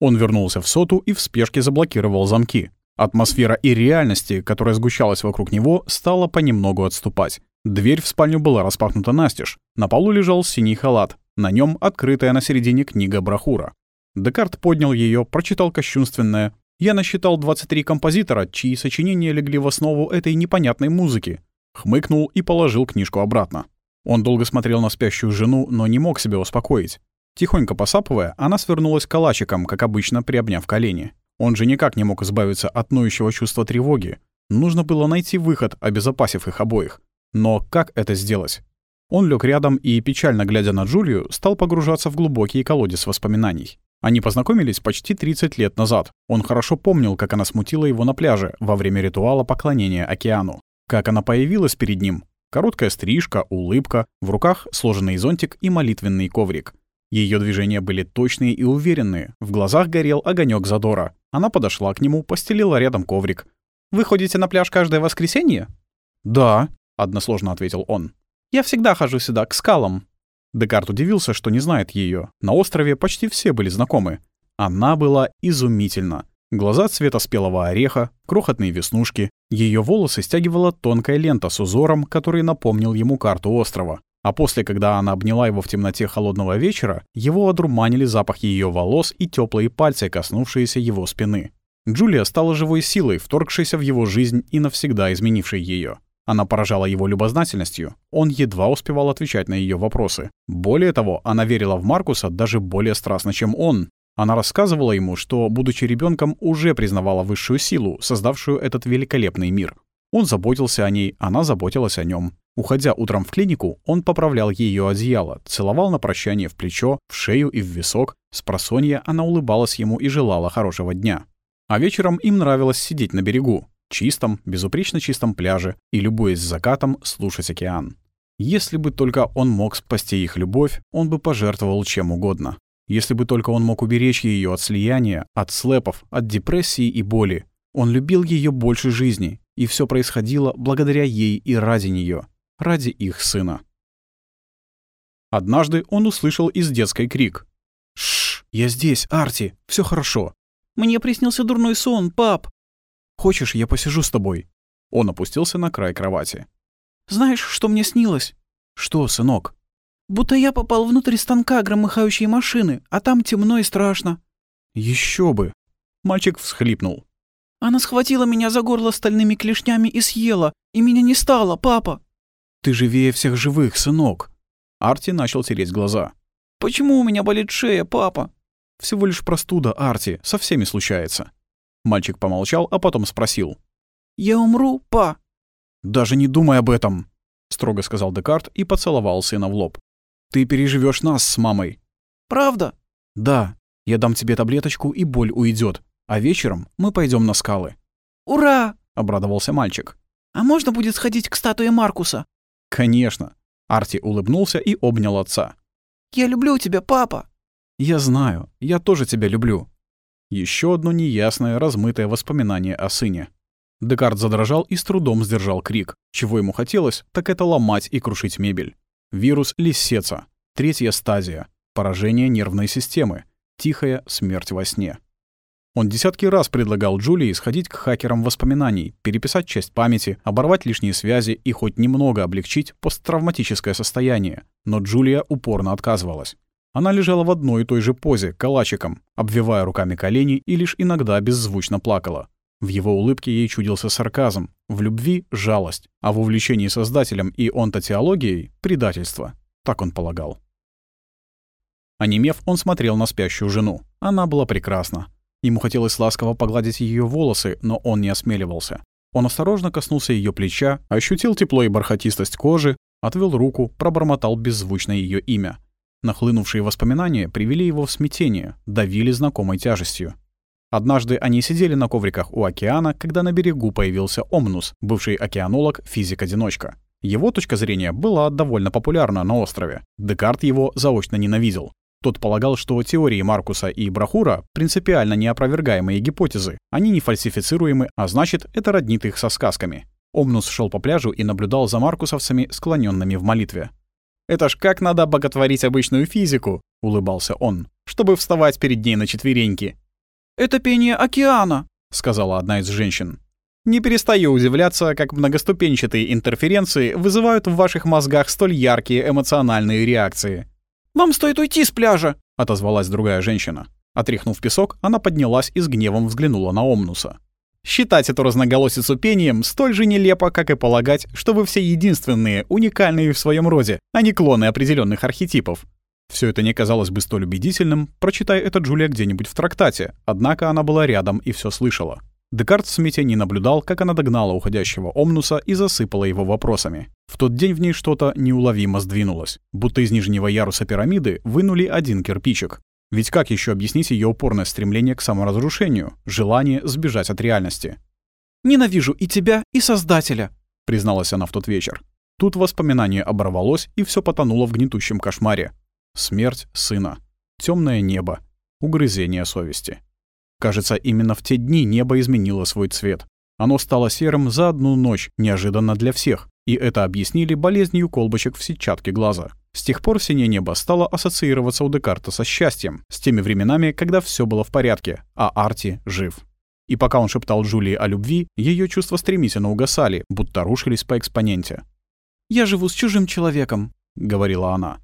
Он вернулся в соту и в спешке заблокировал замки. Атмосфера и реальности, которая сгущалась вокруг него, стала понемногу отступать. Дверь в спальню была распахнута настежь. На полу лежал синий халат. На нем открытая на середине книга Брахура. Декарт поднял ее, прочитал кощунственное. Я насчитал 23 композитора, чьи сочинения легли в основу этой непонятной музыки. Хмыкнул и положил книжку обратно. Он долго смотрел на спящую жену, но не мог себя успокоить. Тихонько посапывая, она свернулась калачиком, как обычно, приобняв колени. Он же никак не мог избавиться от ноющего чувства тревоги. Нужно было найти выход, обезопасив их обоих. Но как это сделать? Он лег рядом и, печально глядя на Джулию, стал погружаться в глубокий колодец воспоминаний. Они познакомились почти 30 лет назад. Он хорошо помнил, как она смутила его на пляже во время ритуала поклонения океану. Как она появилась перед ним. Короткая стрижка, улыбка, в руках сложенный зонтик и молитвенный коврик. Ее движения были точные и уверенные, в глазах горел огонек задора. Она подошла к нему, постелила рядом коврик. «Вы ходите на пляж каждое воскресенье?» «Да», — односложно ответил он. «Я всегда хожу сюда, к скалам». Декарт удивился, что не знает ее. На острове почти все были знакомы. Она была изумительна. Глаза цвета спелого ореха, крохотные веснушки. Ее волосы стягивала тонкая лента с узором, который напомнил ему карту острова. А после, когда она обняла его в темноте холодного вечера, его одурманили запах ее волос и теплые пальцы, коснувшиеся его спины. Джулия стала живой силой, вторгшейся в его жизнь и навсегда изменившей ее. Она поражала его любознательностью. Он едва успевал отвечать на ее вопросы. Более того, она верила в Маркуса даже более страстно, чем он. Она рассказывала ему, что, будучи ребенком, уже признавала высшую силу, создавшую этот великолепный мир. Он заботился о ней, она заботилась о нем. Уходя утром в клинику, он поправлял ее одеяло, целовал на прощание в плечо, в шею и в висок. С просонья она улыбалась ему и желала хорошего дня. А вечером им нравилось сидеть на берегу, чистом, безупречно чистом пляже и, любуясь закатом, слушать океан. Если бы только он мог спасти их любовь, он бы пожертвовал чем угодно. Если бы только он мог уберечь ее от слияния, от слепов, от депрессии и боли. Он любил ее больше жизни, и все происходило благодаря ей и ради нее ради их сына. Однажды он услышал из детской крик. «Шш, я здесь, Арти, все хорошо». «Мне приснился дурной сон, пап». «Хочешь, я посижу с тобой?» Он опустился на край кровати. «Знаешь, что мне снилось?» «Что, сынок?» «Будто я попал внутрь станка громыхающей машины, а там темно и страшно». Еще бы!» Мальчик всхлипнул. «Она схватила меня за горло стальными клешнями и съела, и меня не стало, папа». Ты живее всех живых, сынок. Арти начал тереть глаза. Почему у меня болит шея, папа? Всего лишь простуда, Арти, со всеми случается. Мальчик помолчал, а потом спросил. Я умру, па? Даже не думай об этом, строго сказал Декарт и поцеловал сына в лоб. Ты переживешь нас с мамой. Правда? Да. Я дам тебе таблеточку, и боль уйдет. А вечером мы пойдем на скалы. Ура! обрадовался мальчик. А можно будет сходить к статуе Маркуса? «Конечно». Арти улыбнулся и обнял отца. «Я люблю тебя, папа!» «Я знаю, я тоже тебя люблю». Еще одно неясное, размытое воспоминание о сыне. Декарт задрожал и с трудом сдержал крик. Чего ему хотелось, так это ломать и крушить мебель. Вирус Лисеца. Третья стадия. Поражение нервной системы. Тихая смерть во сне. Он десятки раз предлагал Джулии сходить к хакерам воспоминаний, переписать часть памяти, оборвать лишние связи и хоть немного облегчить посттравматическое состояние, но Джулия упорно отказывалась. Она лежала в одной и той же позе, калачиком, обвивая руками колени и лишь иногда беззвучно плакала. В его улыбке ей чудился сарказм, в любви — жалость, а в увлечении создателем и онтотеологией — предательство. Так он полагал. Онемев, он смотрел на спящую жену. Она была прекрасна. Ему хотелось ласково погладить ее волосы, но он не осмеливался. Он осторожно коснулся ее плеча, ощутил тепло и бархатистость кожи, отвел руку, пробормотал беззвучно ее имя. Нахлынувшие воспоминания привели его в смятение, давили знакомой тяжестью. Однажды они сидели на ковриках у океана, когда на берегу появился Омнус, бывший океанолог, физик-одиночка. Его точка зрения была довольно популярна на острове. Декарт его заочно ненавидел. Тот полагал, что теории Маркуса и Брахура — принципиально неопровергаемые гипотезы. Они не фальсифицируемы, а значит, это роднит их со сказками. Омнус шел по пляжу и наблюдал за маркусовцами, склоненными в молитве. «Это ж как надо боготворить обычную физику!» — улыбался он. «Чтобы вставать перед ней на четвереньки. Это пение океана», — сказала одна из женщин. Не перестаю удивляться, как многоступенчатые интерференции вызывают в ваших мозгах столь яркие эмоциональные реакции. «Вам стоит уйти с пляжа», — отозвалась другая женщина. Отряхнув песок, она поднялась и с гневом взглянула на Омнуса. «Считать эту разноголосицу пением столь же нелепо, как и полагать, что вы все единственные, уникальные в своем роде, а не клоны определенных архетипов. Все это не казалось бы столь убедительным, прочитая это Джулия где-нибудь в трактате, однако она была рядом и все слышала. Декарт в смятении наблюдал, как она догнала уходящего Омнуса и засыпала его вопросами. В тот день в ней что-то неуловимо сдвинулось, будто из нижнего яруса пирамиды вынули один кирпичик. Ведь как еще объяснить ее упорное стремление к саморазрушению, желание сбежать от реальности? «Ненавижу и тебя, и Создателя», — призналась она в тот вечер. Тут воспоминание оборвалось, и все потонуло в гнетущем кошмаре. Смерть сына. темное небо. Угрызение совести. Кажется, именно в те дни небо изменило свой цвет. Оно стало серым за одну ночь, неожиданно для всех, и это объяснили болезнью колбочек в сетчатке глаза. С тех пор синее небо стало ассоциироваться у Декарта со счастьем, с теми временами, когда все было в порядке, а Арти жив. И пока он шептал Джулии о любви, ее чувства стремительно угасали, будто рушились по экспоненте. «Я живу с чужим человеком», — говорила она.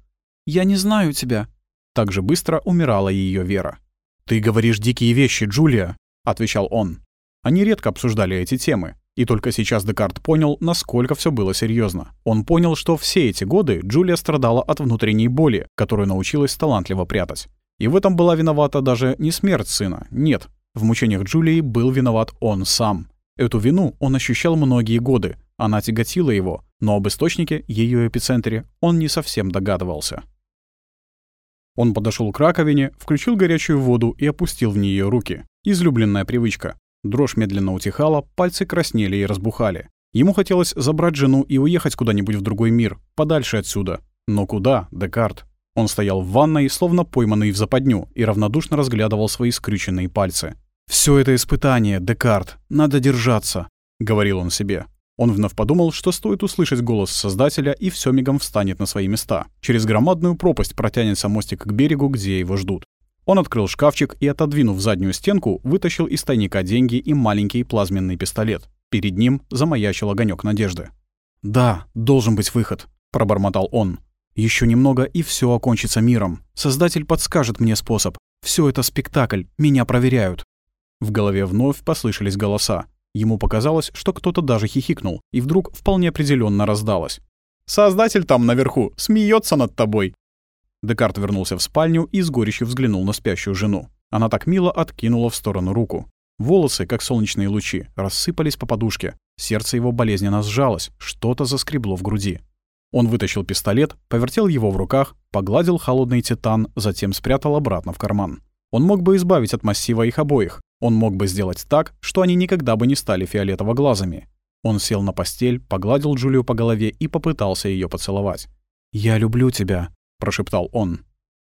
«Я не знаю тебя». Так же быстро умирала ее вера. «Ты говоришь дикие вещи, Джулия», — отвечал он. Они редко обсуждали эти темы, и только сейчас Декарт понял, насколько все было серьезно. Он понял, что все эти годы Джулия страдала от внутренней боли, которую научилась талантливо прятать. И в этом была виновата даже не смерть сына, нет. В мучениях Джулии был виноват он сам. Эту вину он ощущал многие годы, она тяготила его, но об источнике, ее эпицентре, он не совсем догадывался. Он подошел к раковине, включил горячую воду и опустил в нее руки. Излюбленная привычка. Дрожь медленно утихала, пальцы краснели и разбухали. Ему хотелось забрать жену и уехать куда-нибудь в другой мир, подальше отсюда. Но куда, Декарт? Он стоял в ванной, словно пойманный в западню, и равнодушно разглядывал свои скрюченные пальцы. «Всё это испытание, Декарт, надо держаться», — говорил он себе. Он вновь подумал, что стоит услышать голос Создателя, и все мигом встанет на свои места. Через громадную пропасть протянется мостик к берегу, где его ждут. Он открыл шкафчик и, отодвинув заднюю стенку, вытащил из тайника деньги и маленький плазменный пистолет. Перед ним замаячил огонек надежды. «Да, должен быть выход», — пробормотал он. Еще немного, и все окончится миром. Создатель подскажет мне способ. Все это спектакль, меня проверяют». В голове вновь послышались голоса. Ему показалось, что кто-то даже хихикнул, и вдруг вполне определенно раздалось. «Создатель там наверху, смеется над тобой!» Декарт вернулся в спальню и с горечью взглянул на спящую жену. Она так мило откинула в сторону руку. Волосы, как солнечные лучи, рассыпались по подушке. Сердце его болезненно сжалось, что-то заскребло в груди. Он вытащил пистолет, повертел его в руках, погладил холодный титан, затем спрятал обратно в карман. Он мог бы избавить от массива их обоих, он мог бы сделать так, что они никогда бы не стали фиолетово-глазами. Он сел на постель, погладил Джулию по голове и попытался ее поцеловать. «Я люблю тебя», — прошептал он.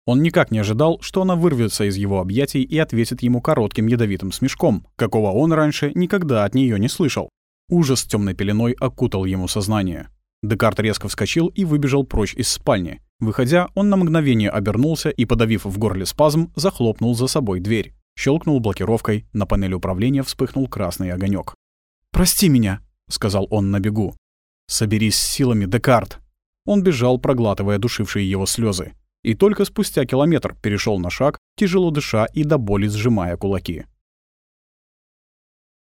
Он никак не ожидал, что она вырвется из его объятий и ответит ему коротким ядовитым смешком, какого он раньше никогда от нее не слышал. Ужас темной пеленой окутал ему сознание. Декарт резко вскочил и выбежал прочь из спальни. Выходя, он на мгновение обернулся и, подавив в горле спазм, захлопнул за собой дверь. Щелкнул блокировкой, на панели управления вспыхнул красный огонек. «Прости меня», — сказал он на бегу. «Соберись с силами, Декарт». Он бежал, проглатывая душившие его слезы, и только спустя километр перешел на шаг, тяжело дыша и до боли сжимая кулаки.